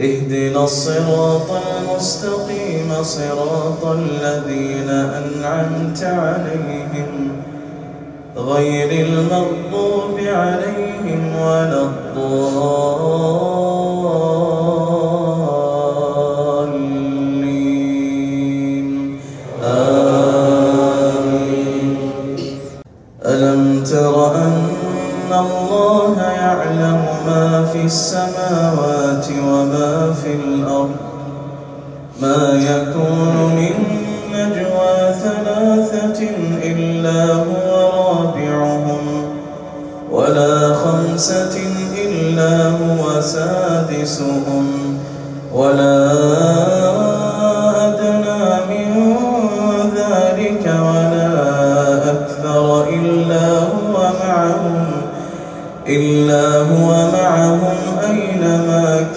اهدنا الصراط المستقيم صراط الذين أنعمت عليهم غير المغضوب عليهم ولا الضالين. آمين. ألم تر أن الله ما في السماوات وما في الأرض. ما يكون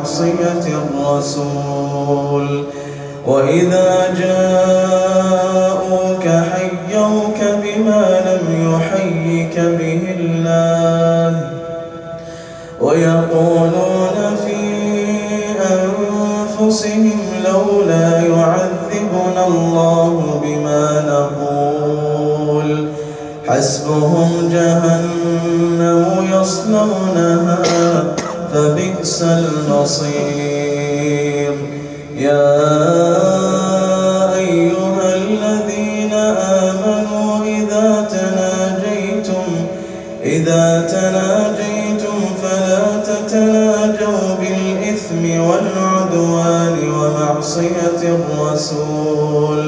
ومعصية الرسول. وإذا جاءوك حيوك بما لم يحيك به الله. ويقولون في أنفسهم لولا يعذبنا الله بما نقول. حسبهم جهنم يصلونها فبئس المصير يا أيها الذين آمنوا إذا تناجيتم إذا تناجيتم فلا تتناجوا بالإثم والعدوان ومعصية الرسول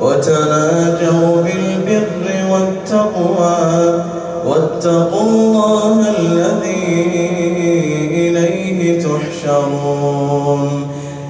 وتناجوا بالبر والتقوى. واتقوا الله الذي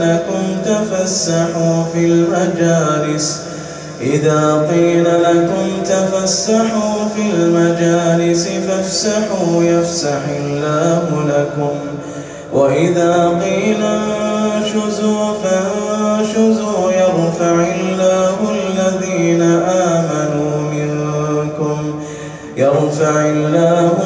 لكم تفسحوا في المجالس. إذا قيل لكم تفسحوا في المجالس فافسحوا يفسح الله لكم. وإذا قيل انشزوا فانشزوا يرفع الله الذين آمنوا منكم. يرفع الله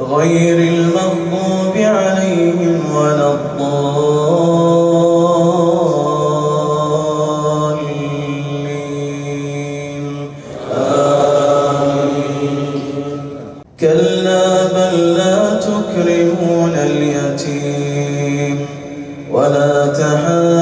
غير المغضوب عليهم ولا الضالين. آمين. كلا بل لا تكرمون اليتيم ولا تحاضون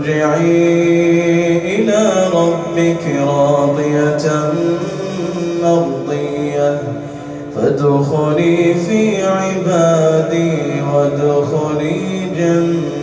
ارجعي إلى ربك راضية مرضية. فادخلي في عبادي وادخلي جنتي